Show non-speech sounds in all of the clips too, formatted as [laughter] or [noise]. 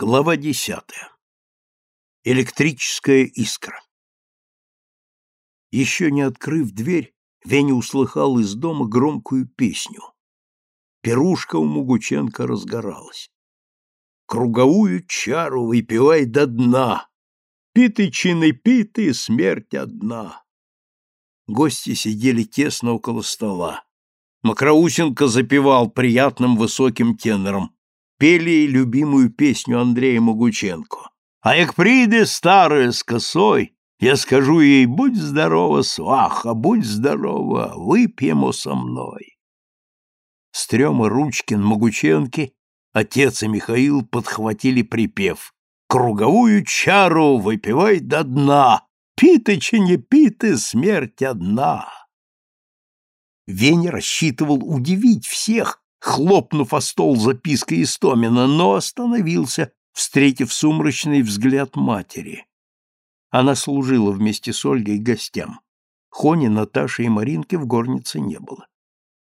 Глава десятая. Электрическая искра. Еще не открыв дверь, Веня услыхал из дома громкую песню. Пирушка у Мугученко разгоралась. Круговую чару выпивай до дна, Питы чины питы, смерть одна. Гости сидели тесно около стола. Макроусенко запевал приятным высоким тенором пели любимую песню Андрея Могученко. А як прийде старая с косой, я скажу ей, будь здорова, сваха, будь здорова, выпьемо со мной. Стрёма Ручкин, Могученки, отец и Михаил подхватили припев. Круговую чару выпивай до дна, питы, не питы, смерть одна. Веня рассчитывал удивить всех, хлопнув о стол запиской Истомина, но остановился, встретив сумрачный взгляд матери. Она служила вместе с Ольгой гостям. Хони, Наташи и Маринки в горнице не было.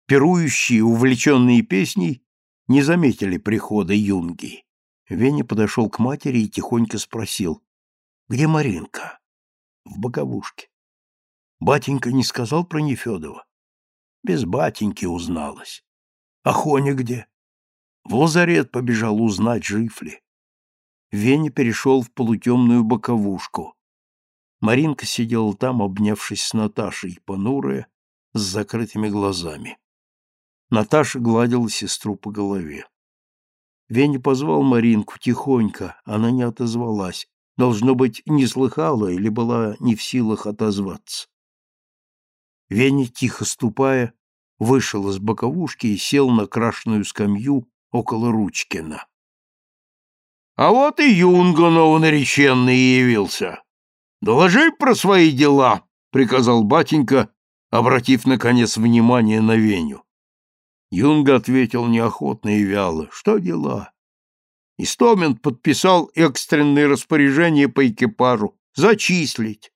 Пирующие, увлеченные песней, не заметили прихода Юнги. Веня подошел к матери и тихонько спросил, «Где Маринка?» «В боковушке». «Батенька не сказал про Нефедова?» «Без батеньки узналась». А Хоня где? В лазарет побежал узнать, жив ли. Веня перешел в полутемную боковушку. Маринка сидела там, обнявшись с Наташей, понурая, с закрытыми глазами. Наташа гладила сестру по голове. Веня позвал Маринку тихонько, она не отозвалась. Должно быть, не слыхала или была не в силах отозваться. Веня, тихо ступая, вышел из боковушки и сел на крашеную скамью около Ручкина. — А вот и Юнга новонареченный явился. Доложи про свои дела, — приказал батенька, обратив, наконец, внимание на Веню. Юнга ответил неохотно и вяло. — Что дела? Истомин подписал экстренное распоряжение по экипажу. Зачислить.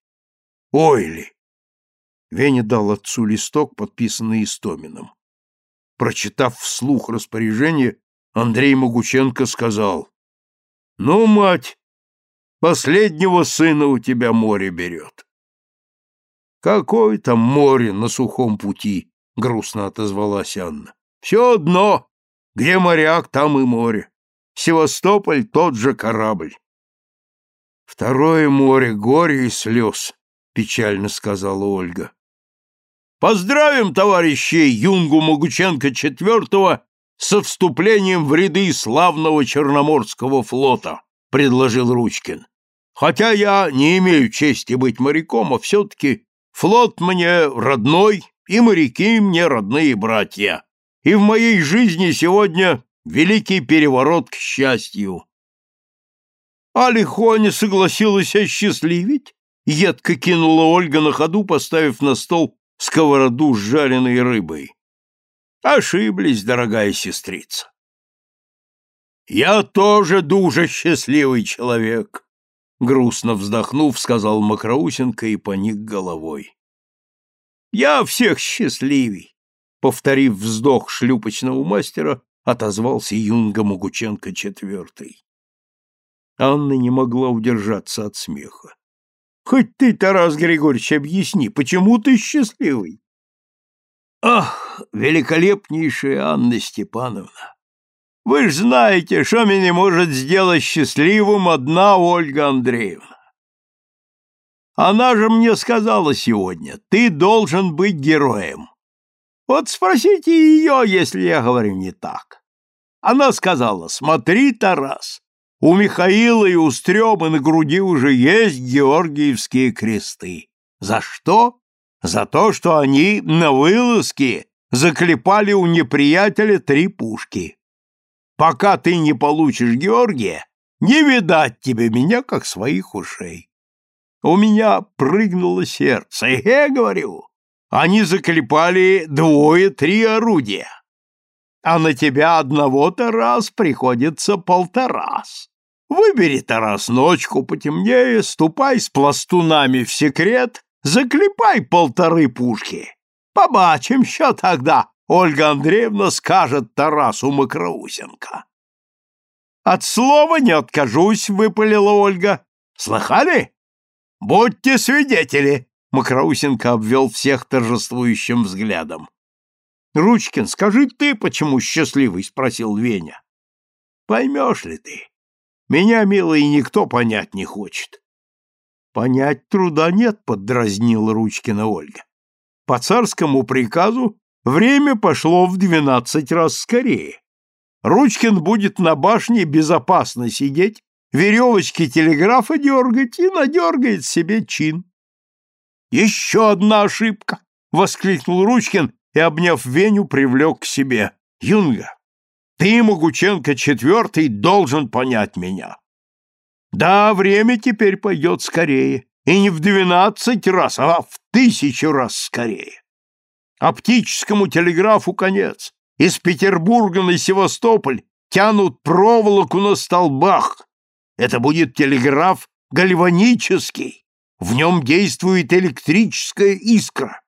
Ой ли! Веня дал отцу листок, подписанный Истоминым. Прочитав вслух распоряжение, Андрей Могученко сказал, «Ну, мать, последнего сына у тебя море берет». «Какое там море на сухом пути?» — грустно отозвалась Анна. «Все одно, где моряк, там и море. Севастополь — тот же корабль». «Второе море горе и слез», — печально сказала Ольга. Поздравим товарищей Юнгу Могученко IV со вступлением в ряды славного Черноморского флота, предложил Ручкин. Хотя я не имею чести быть моряком, а все-таки флот мне родной, и моряки мне родные братья. И в моей жизни сегодня великий переворот к счастью. А не согласилась осчастливить? Едко кинула Ольга на ходу, поставив на стол сковороду с жареной рыбой. Ошиблись, дорогая сестрица. Я тоже дуже счастливый человек, грустно вздохнув, сказал Макроусенко и поник головой. Я всех счастливей, повторив вздох шлюпочного мастера, отозвался Юнга Могученко четвертый. Анна не могла удержаться от смеха. Хоть ты, Тарас Григорьевич, объясни, почему ты счастливый? Ах, великолепнейшая Анна Степановна! Вы ж знаете, что меня может сделать счастливым одна Ольга Андреевна. Она же мне сказала сегодня, ты должен быть героем. Вот спросите ее, если я говорю не так. Она сказала, смотри, Тарас, у Михаила и у Стрёмы на груди уже есть георгиевские кресты. За что? За то, что они на вылазке заклепали у неприятеля три пушки. Пока ты не получишь Георгия, не видать тебе меня, как своих ушей. У меня прыгнуло сердце, [laughs] я говорю. Они заклепали двое-три орудия а на тебя одного-то раз приходится полторас. Выбери, Тарас, ночку потемнее, ступай с пластунами в секрет, заклепай полторы пушки. Побачим, що тогда Ольга Андреевна скажет Тарасу Макроусенко. От слова не откажусь, выпалила Ольга. Слыхали? Будьте свидетели. Макроусенко обвел всех торжествующим взглядом. Ручкин, скажи ты, почему счастливый? спросил Веня. Поймешь ли ты? Меня, милый, никто понять не хочет. Понять труда нет, поддразнила Ручкина Ольга. По царскому приказу время пошло в двенадцать раз скорее. Ручкин будет на башне безопасно сидеть, веревочки телеграфа дергать и надергает себе чин. «Еще одна ошибка!» — воскликнул Ручкин и, обняв Веню, привлек к себе. «Юнга, ты, Могученко четвертый, должен понять меня. Да, время теперь пойдет скорее, и не в двенадцать раз, а в тысячу раз скорее. Оптическому телеграфу конец. Из Петербурга на Севастополь тянут проволоку на столбах. Это будет телеграф гальванический. В нем действует электрическая искра.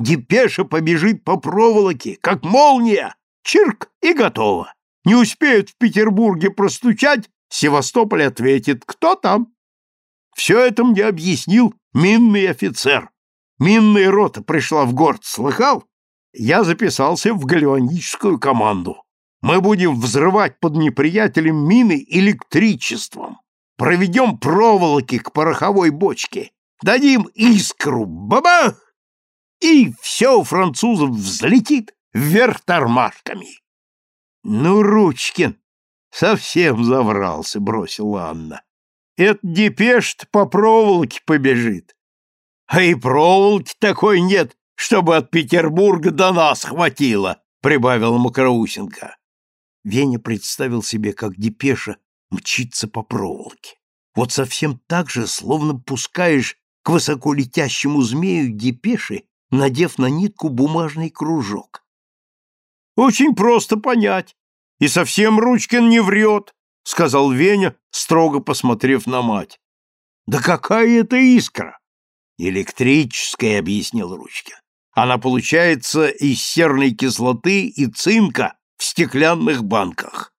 Депеша побежит по проволоке, как молния. Чирк и готово. Не успеют в Петербурге простучать, Севастополь ответит, кто там? Все это мне объяснил минный офицер. Минная рота пришла в город, слыхал? Я записался в гальваническую команду. Мы будем взрывать под неприятелем мины электричеством. Проведем проволоки к пороховой бочке. Дадим искру. Бабах! И все у французов взлетит вверх тормашками. Ну, Ручкин, совсем заврался, бросила Анна. Это депеш по проволоке побежит. А и проволоки такой нет, чтобы от Петербурга до нас хватило, прибавила Макроусенко. Веня представил себе, как депеша мчится по проволоке. Вот совсем так же, словно пускаешь к высоколетящему змею депеши, надев на нитку бумажный кружок. Очень просто понять. И совсем Ручкин не врет, — сказал Веня, строго посмотрев на мать. Да какая это искра? Электрическая, — объяснил Ручкин. Она получается из серной кислоты и цинка в стеклянных банках.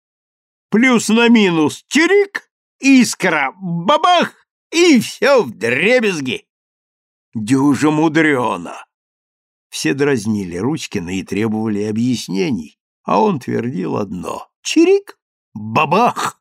Плюс на минус чирик, искра, бабах, и все в дребезги. Дюжа мудрено. Все дразнили Ручкина и требовали объяснений, а он твердил одно — чирик, бабах.